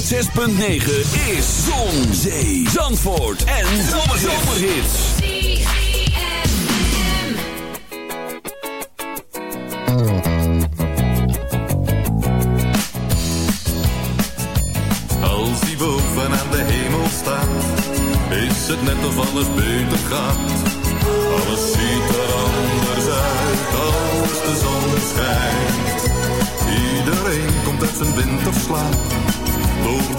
106.9 is Zon, Zee, Zandvoort en Zomerhits. Als die boven aan de hemel staat, is het net of alles beter gaat. Alles ziet er anders uit als de zon schijnt. Iedereen komt uit zijn winterslaap,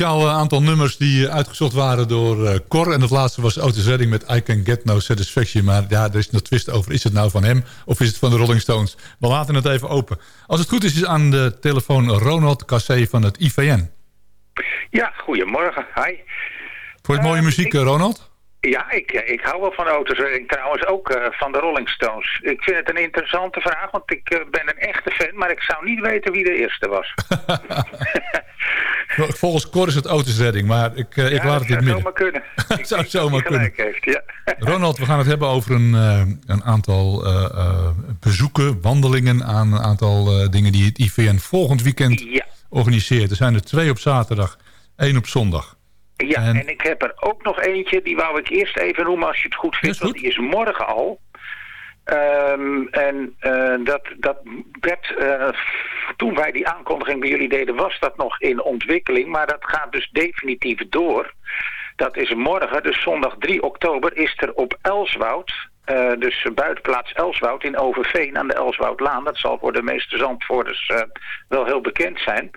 Speciaal eh, aantal nummers die eh, uitgezocht waren door eh, Cor. En het laatste was Otis Redding met I Can Get No Satisfaction. Maar ja, er is nog twist over. Is het nou van hem of is het van de Rolling Stones? We laten het even open. Als het goed is, is aan de telefoon Ronald Cassé van het IVN. Ja, goedemorgen. Hi. Voor het mooie muziek, Ronald? Ja, ik, ik hou wel van auto's en trouwens ook van de Rolling Stones. Ik vind het een interessante vraag, want ik ben een echte fan, maar ik zou niet weten wie de eerste was. Volgens Cor is het Otis Redding, maar ik, eh, ik Ja, laat het in dat het zou midden. zomaar kunnen. Het zou zomaar kunnen. heeft, ja. Ronald, we gaan het hebben over een, eh, een aantal eh, bezoeken, wandelingen aan een aantal dingen die het IVN volgend weekend organiseert. Er zijn er twee op zaterdag, één op zondag. Ja, en... ik heb er ook nog eentje, die wou ik eerst even noemen als je het goed vindt, want die is morgen al. Ehm, en eh, dat, dat werd, eh, toen wij die aankondiging bij jullie deden, was dat nog in ontwikkeling. Maar dat gaat dus definitief door. Dat is morgen, dus zondag 3 oktober, is er op Elswoud, eh, dus buitenplaats Elswoud in Overveen aan de Elswoudlaan. Dat zal voor de meeste Zandvoorters wel heel bekend zijn.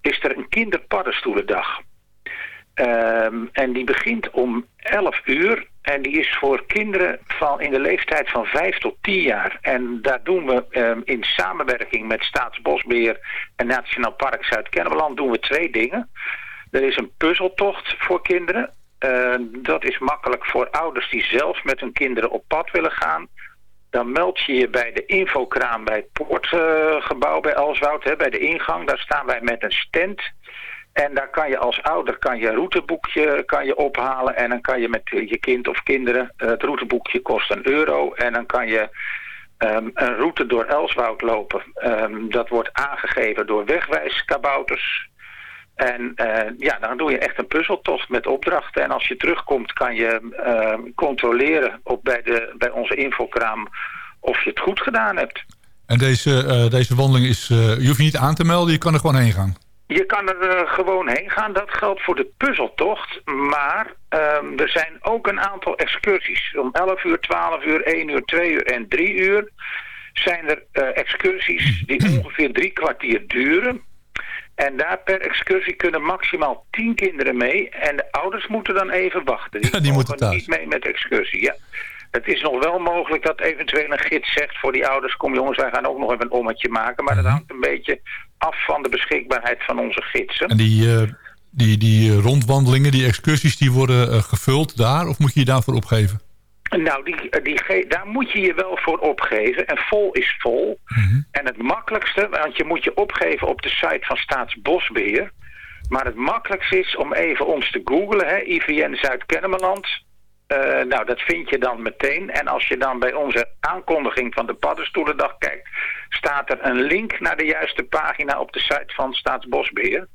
Is er een kinderpaddenstoelendag. Ehm, en die begint om 11 uur. En die is voor kinderen van in de leeftijd van 5 tot 10 jaar. En daar doen we ehm, in samenwerking met Staatsbosbeheer en Nationaal Park Zuid-Kennemerland doen we twee dingen. Er is een puzzeltocht voor kinderen. Eh, dat is makkelijk voor ouders die zelf met hun kinderen op pad willen gaan. Dan meld je je bij de infokraam bij het poortgebouw bij Elswoud, hè, bij de ingang. Daar staan wij met een stand. En daar kan je als ouder kan je een routeboekje kan je ophalen. En dan kan je met je kind of kinderen, eh, het routeboekje kost een euro. En dan kan je ehm, een route door Elswoud lopen. Ehm, dat wordt aangegeven door wegwijskabouters. En eh, ja, dan doe je echt een puzzeltocht met opdrachten. En als je terugkomt kan je ehm, controleren op bij, de, bij onze infokraam of je het goed gedaan hebt. En deze, eh, deze wandeling is, eh, je hoeft je niet aan te melden, je kan er gewoon heen gaan. Je kan er eh, gewoon heen gaan. Dat geldt voor de puzzeltocht. Maar ehm, er zijn ook een aantal excursies. Om 11 uur, 12 uur, 1 uur, 2 uur en 3 uur zijn er eh, excursies die ongeveer drie kwartier duren. En daar per excursie kunnen maximaal 10 kinderen mee. En de ouders moeten dan even wachten. Die, Die moeten thuis. niet mee met excursie. Ja. Het is nog wel mogelijk dat eventueel een gids zegt voor die ouders... kom jongens, wij gaan ook nog even een ommetje maken. Maar dat hangt een beetje af van de beschikbaarheid van onze gidsen. En die, eh, die, die eh, rondwandelingen, die excursies, die worden eh, gevuld daar? Of moet je je daarvoor opgeven? Nou, die, die, daar moet je je wel voor opgeven. En vol is vol. En het makkelijkste, want je moet je opgeven op de site van Staatsbosbeheer. Maar het makkelijkste is om even ons te googlen, hè, IVN Zuid-Kennemerland. Eh, nou, dat vind je dan meteen. En als je dan bij onze aankondiging van de Paddenstoelendag kijkt... staat er een link naar de juiste pagina op de site van Staatsbosbeheer.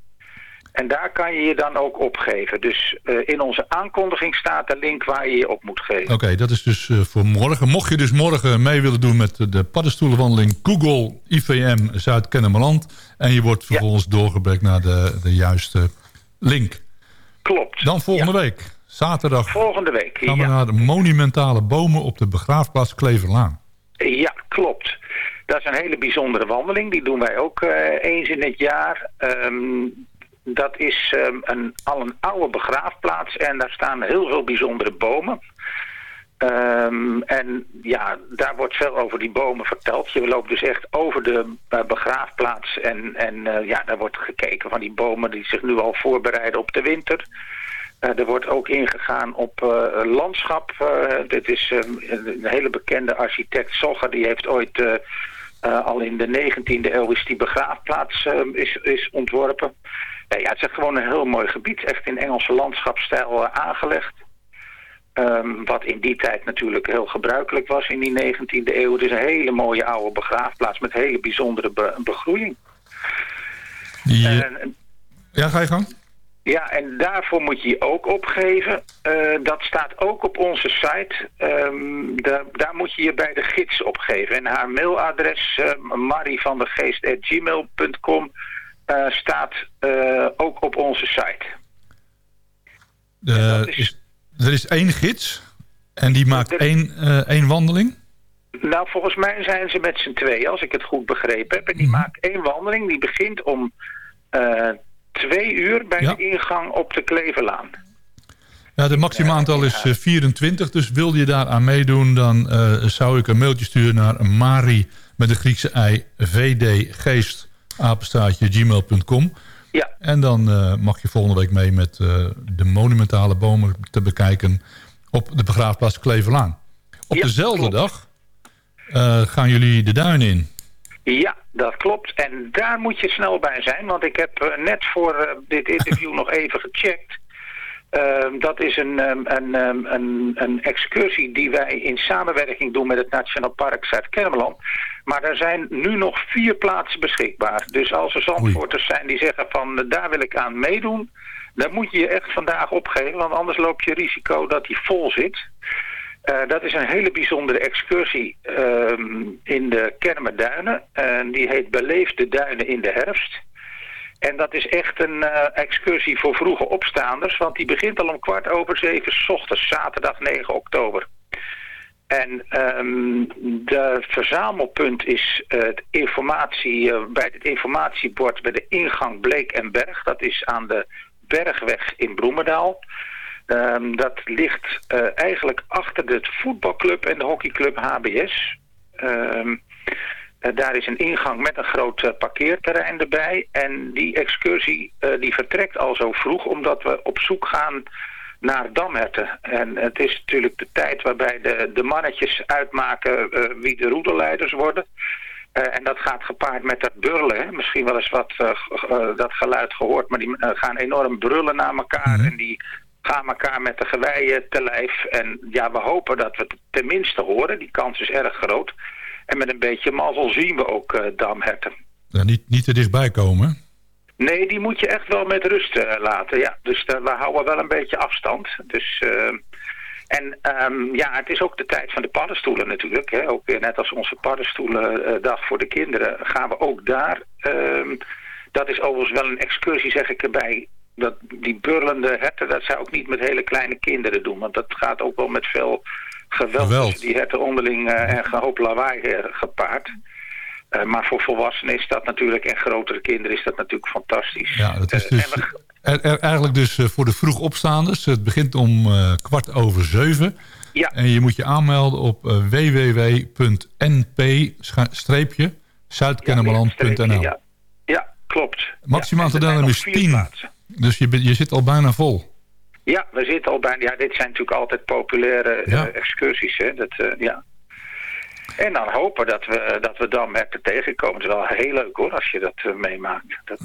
En daar kan je je dan ook opgeven. Dus eh, in onze aankondiging staat de link waar je je op moet geven. Oké, dat is dus eh, voor morgen. Mocht je dus morgen mee willen doen met de paddenstoelenwandeling... Google IVM Zuid-Kennemerland. En je wordt vervolgens doorgebrekt naar de, de juiste link. Klopt. Dan volgende week, zaterdag, Volgende week. gaan we ja. naar de monumentale bomen op de begraafplaats Kleverlaan. Ja, klopt. Dat is een hele bijzondere wandeling. Die doen wij ook eh, eens in het jaar. Ehm, dat is ehm, een, al een oude begraafplaats en daar staan heel veel bijzondere bomen. Ehm, en ja, daar wordt veel over die bomen verteld. Je loopt dus echt over de eh, begraafplaats en, en eh, ja, daar wordt gekeken van die bomen die zich nu al voorbereiden op de winter. Eh, er wordt ook ingegaan op eh, landschap. Eh, dit is ehm, een hele bekende architect Sogger. Die heeft ooit al in de 19e eeuw is die begraafplaats ehm, is, is ontworpen. Ja, het is echt gewoon een heel mooi gebied. Echt in Engelse landschapsstijl eh, aangelegd. Ehm, wat in die tijd natuurlijk heel gebruikelijk was in die 19e eeuw. Het is een hele mooie oude begraafplaats met hele bijzondere be- begroeiing. En- ja, ga je gang? Ja, en daarvoor moet je je ook opgeven. Eh, dat staat ook op onze site. Ehm, daar, daar moet je je bij de gids opgeven. En haar mailadres, uh, marievandegeest.gmail.com, eh, staat eh, ook op onze site. Eh, is, er is één gids en die maakt één, eh, één wandeling. Nou, volgens mij zijn ze met z'n tweeën, als ik het goed begrepen heb. En die maakt één wandeling. Die begint om eh twee uur bij Ja. de ingang op de Kleverlaan. Ja, de maximaal aantal is eh, 24, dus wil je daar aan meedoen... dan eh, zou ik een mailtje sturen naar Mari met de Griekse ei vdgeest apenstaartje gmail.com. Ja. En dan eh, mag je volgende week mee met eh, de monumentale bomen te bekijken op de begraafplaats Kleverlaan. Op Ja, dezelfde klopt. dag eh, gaan jullie de duin in. Ja, dat klopt. En daar moet je snel bij zijn, want ik heb eh, net voor eh, dit interview nog even gecheckt. Ehm, dat is een, ehm, een, ehm, een, een excursie die wij in samenwerking doen met het Nationaal Park Zuid-Kennemerland. Maar er zijn nu nog vier plaatsen beschikbaar. Dus als er zandvoorters zijn die zeggen van eh, daar wil ik aan meedoen... dan moet je je echt vandaag opgeven, want anders loop je risico dat die vol zit. Eh, dat is een hele bijzondere excursie ehm, in de Kermerduinen. En die heet Beleef de Duinen in de herfst. En dat is echt een eh, excursie voor vroege opstaanders, want die begint al om kwart over zeven 's ochtends, zaterdag 9 oktober. En ehm de verzamelpunt is eh, het informatie, bij het informatiebord bij de ingang Bleek en Berg. Dat is aan de Bergweg in Bloemendaal. Ehm, dat ligt eh, eigenlijk achter de voetbalclub en de hockeyclub HBS. Ehm, eh, daar is een ingang met een groot eh, parkeerterrein erbij. En die excursie die vertrekt al zo vroeg omdat we op zoek gaan naar damherten. En het is natuurlijk de tijd waarbij de, de mannetjes uitmaken wie de roedelleiders worden. En dat gaat gepaard met dat brullen. Hè. Misschien wel eens wat dat geluid gehoord. Maar die gaan enorm brullen naar elkaar. En die gaan elkaar met de geweien te lijf. En ja, we hopen dat we het tenminste horen. Die kans is erg groot. En met een beetje mazzel zien we ook eh, damherten. Ja, niet, niet te dichtbij komen. Nee, die moet je echt wel met rust eh, laten. Ja. Dus eh, we houden wel een beetje afstand. Dus, en ehm, ja, het is ook de tijd van de paddenstoelen natuurlijk. Hè. Ook weer net als onze paddenstoelendag voor de kinderen gaan we ook daar. ehm, dat is overigens wel een excursie, zeg ik erbij. Dat, die burlende herten, dat zou ik niet met hele kleine kinderen doen. Want dat gaat ook wel met veel geweld, die herten onderling eh, en gehoop lawaai eh, gepaard. Eh, maar voor volwassenen is dat natuurlijk, en grotere kinderen is dat natuurlijk fantastisch. Ja, dat is dus we- er, er- eigenlijk dus voor de vroeg opstaanders. Het begint om kwart over zeven. Ja. En je moet je aanmelden op www.np-zuidkennemerland.nl ja, ja, klopt. Maximaal Ja, te delen is vier 10. plaatsen. Dus je, je zit al bijna vol. Ja, we zitten al bijna. Ja, dit zijn natuurlijk altijd populaire eh, Ja. excursies. Hè? Dat, eh, ja. En dan hopen dat we, dat we dan met tegenkomen. Het is wel heel leuk hoor, als je dat eh, meemaakt. Dat,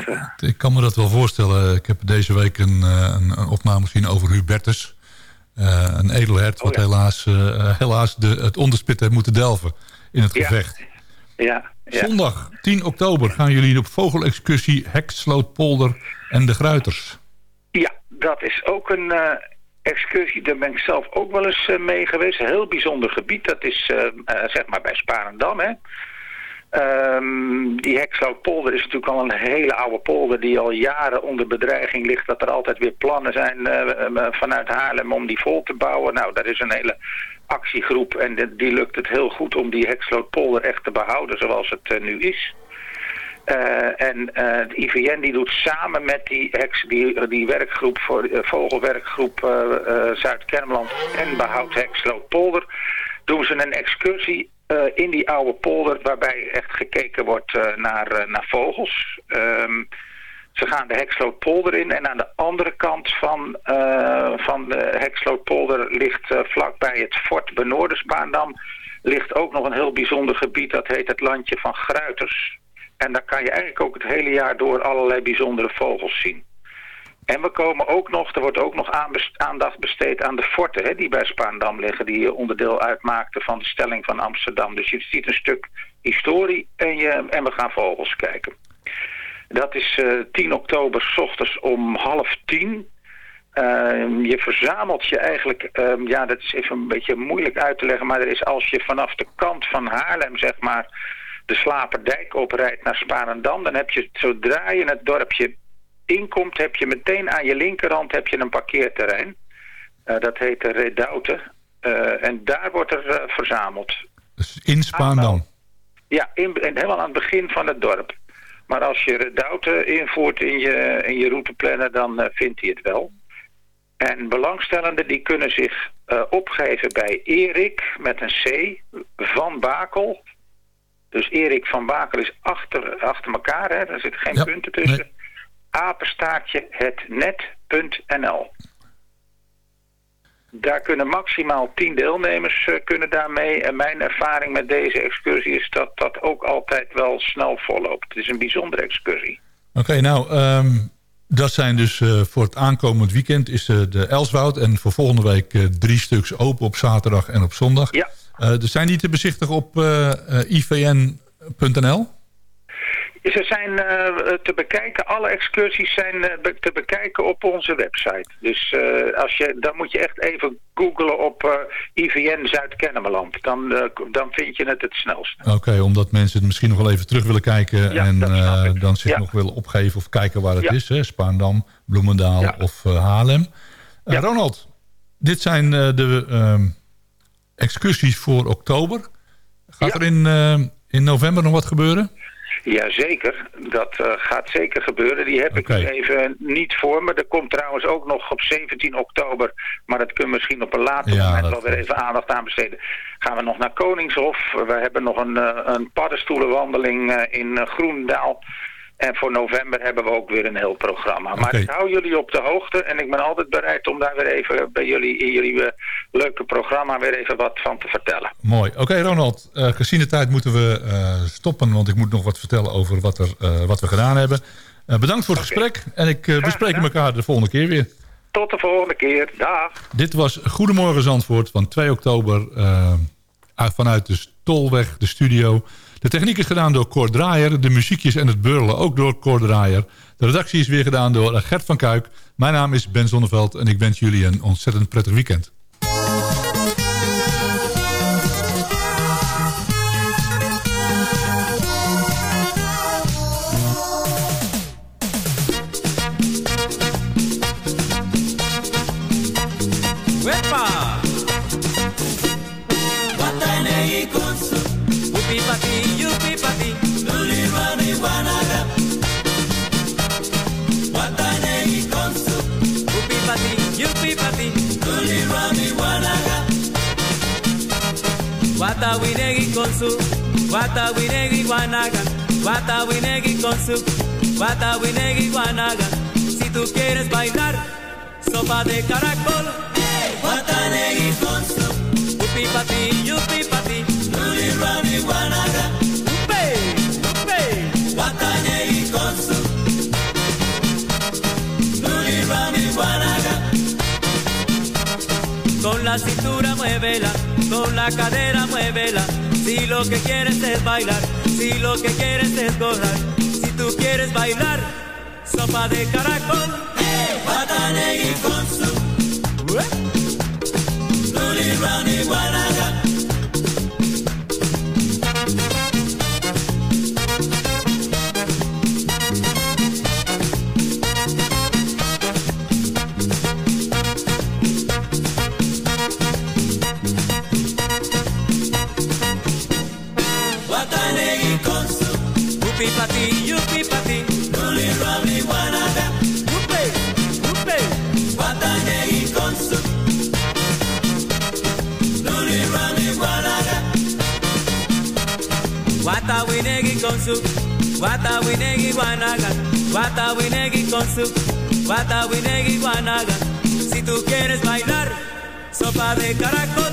Ik kan me dat wel voorstellen. Ik heb deze week een, een, een opname gezien over Hubertus. Een edelhert Oh, wat helaas, helaas de, het onderspit heeft moeten delven in het gevecht. ja, ja. Zondag 10 oktober gaan jullie op vogelexcursie Hekslootpolder en de Gruiters. Ja, dat is ook een eh, excursie. Daar ben ik zelf ook wel eens eh, mee geweest. Een heel bijzonder gebied. Dat is eh, zeg maar bij Sparendam. Hè. Ehm, die Hekslootpolder is natuurlijk al een hele oude polder die al jaren onder bedreiging ligt. Dat er altijd weer plannen zijn vanuit Haarlem om die vol te bouwen. Nou, daar is een hele actiegroep en die, lukt het heel goed om die Hekslootpolder echt te behouden zoals het eh, nu is. Eh, en eh het IVN die doet samen met die, heks, die, die werkgroep voor eh, vogelwerkgroep Zuid-Kennemerland en behoud Hekslootpolder doen ze een excursie in die oude polder waarbij echt gekeken wordt naar, naar vogels. Ehm, ze gaan de Hekslootpolder in en aan de andere kant van, eh, van de Hekslootpolder ligt eh, vlakbij het fort Benoorderspaandam ligt ook nog een heel bijzonder gebied. Dat heet het landje van Gruiters. En daar kan je eigenlijk ook het hele jaar door allerlei bijzondere vogels zien. En we komen ook nog, er wordt ook nog aandacht besteed aan de forten hè, die bij Spaandam liggen. Die onderdeel uitmaakten van de stelling van Amsterdam. Dus je ziet een stuk historie en, je, en we gaan vogels kijken. Dat is eh 10 oktober, s ochtends om half tien. Ehm, je verzamelt je eigenlijk, ehm, ja dat is even een beetje moeilijk uit te leggen, maar er is als je vanaf de kant van Haarlem zeg maar de Slaperdijk oprijdt naar Sparendam, dan heb je zodra je het dorpje inkomt, heb je meteen aan je linkerhand heb je een parkeerterrein. Eh, dat heet de Redoute. Eh, en daar wordt er eh, verzameld. Dus in Spaandam. Ja, in, in- helemaal aan het begin van het dorp. Maar als je Redoute invoert in je, in je routeplanner, dan eh, vindt hij het wel. En belangstellenden die kunnen zich eh, opgeven bij Erik met een C van Bakel. Dus Erik van Bakel is achter, achter elkaar, hè? daar zitten geen punten tussen. Apenstaartje hetnet.nl. Daar kunnen maximaal 10 deelnemers eh, kunnen daarmee. En mijn ervaring met deze excursie is dat dat ook altijd wel snel volloopt. Het is een bijzondere excursie. Oké, nou, ehm, dat zijn dus eh, voor het aankomend weekend is eh, de Elswoud. En voor volgende week drie stuks open op zaterdag en op zondag. Ja. Eh, dus zijn die te bezichtigen op ivn.nl? Ze zijn eh, te bekijken, alle excursies zijn eh, be- te bekijken op onze website. Dus eh, als je, dan moet je echt even googlen op IVN Zuid-Kennemerland. Dan, dan vind je het het snelst. Oké, omdat mensen het misschien nog wel even terug willen kijken... Ja, en dan zich Ja. nog willen opgeven of kijken waar het Ja. is. Hè? Spaandam, Bloemendaal of Haarlem. Ronald, dit zijn de ehm, excursies voor oktober. Gaat er in, in november nog wat gebeuren? Jazeker, dat eh, gaat zeker gebeuren. Die heb ik even niet voor me. Er komt trouwens ook nog op 17 oktober, maar dat kunnen we misschien op een later Ja, moment wel weer even aandacht aan besteden. Gaan we nog naar Koningshof. We hebben nog een, eh, een paddenstoelenwandeling eh, in Groendaal. En voor november hebben we ook weer een heel programma. Maar ik hou jullie op de hoogte en ik ben altijd bereid om daar weer even bij jullie in jullie eh, leuke programma weer even wat van te vertellen. Mooi. Oké, Ronald. eh, gezien de tijd moeten we eh, stoppen, want ik moet nog wat vertellen over wat, er, eh, wat we gedaan hebben. Eh, bedankt voor het gesprek en ik, eh, we spreken elkaar de volgende keer weer. Tot de volgende keer. Dag. Dit was Goedemorgen Zandvoort van 2 oktober eh, uit- vanuit de Tolweg, de studio. De techniek is gedaan door Cor Draaier. De muziekjes en het beurlen ook door Cor Draaier. De redactie is weer gedaan door Gert van Kuik. Mijn naam is Ben Zonneveld en ik wens jullie een ontzettend prettig weekend. Guatawinegui con su Guatawinegui guanaga Guatawinegui con su Guatawinegui guanaga Si tú quieres bailar sopa de caracol. Guatanegui con su upi pati, yupi pati, luli rani guanaga. Con su rani guanaga. Con la cintura muévela, con la cadera muévela. Si lo que quieres es bailar, si lo que quieres es gozar, si tú quieres bailar, sopa de caracol. Guatanegui con su Luli Rani Guatawinegui con su Guatawinegui Guanaga. Si tú quieres bailar Sopa de caracol